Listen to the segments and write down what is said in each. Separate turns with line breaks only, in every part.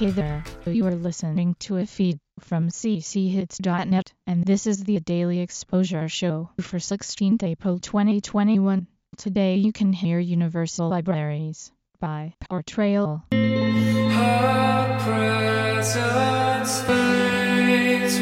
Hey there, you are listening to a feed from cchits.net, and this is the Daily Exposure Show for 16th April 2021. Today you can hear Universal Libraries by Portrayal.
Her presence fades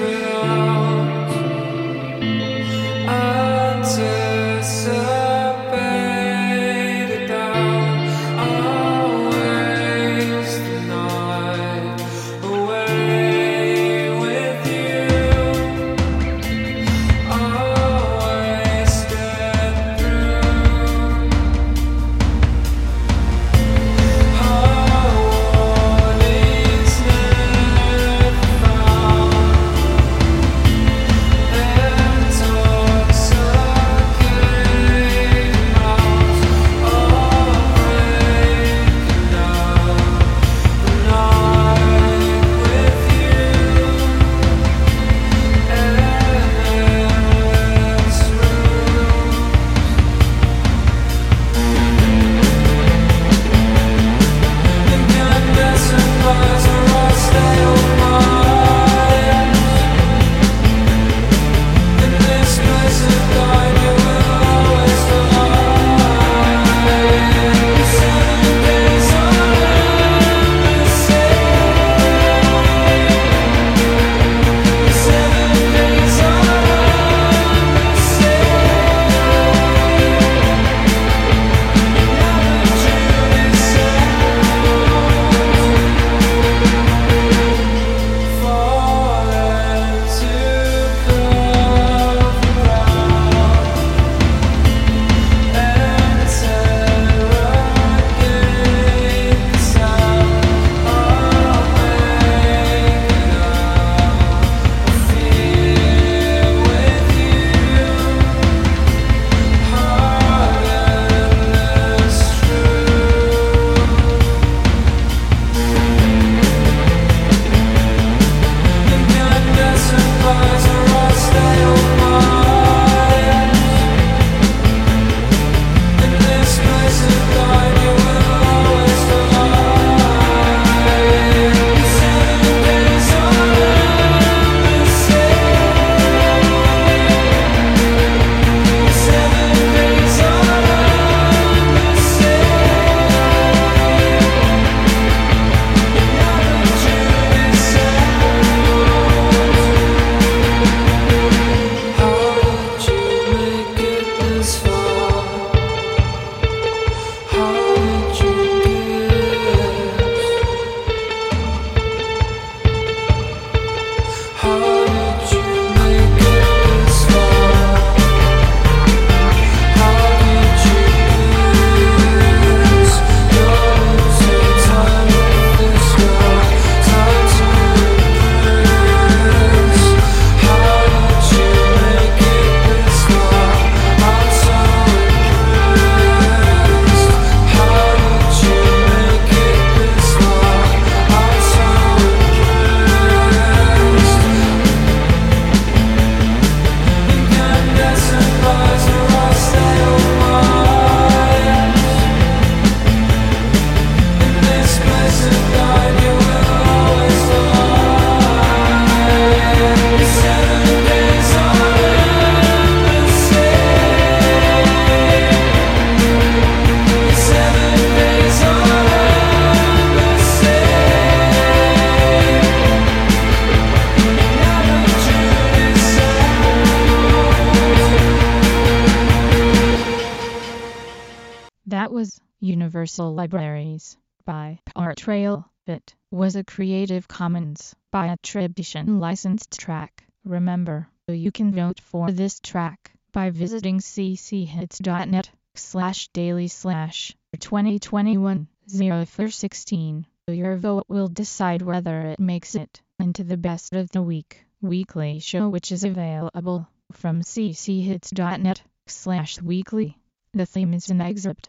Universal Libraries by Portrayal. It was a Creative Commons by attribution licensed track. Remember, you can vote for this track by visiting cchits.net slash daily slash 2021 0416. Your vote will decide whether it makes it into the best of the week weekly show which is available from cchits.net slash weekly. The theme is an excerpt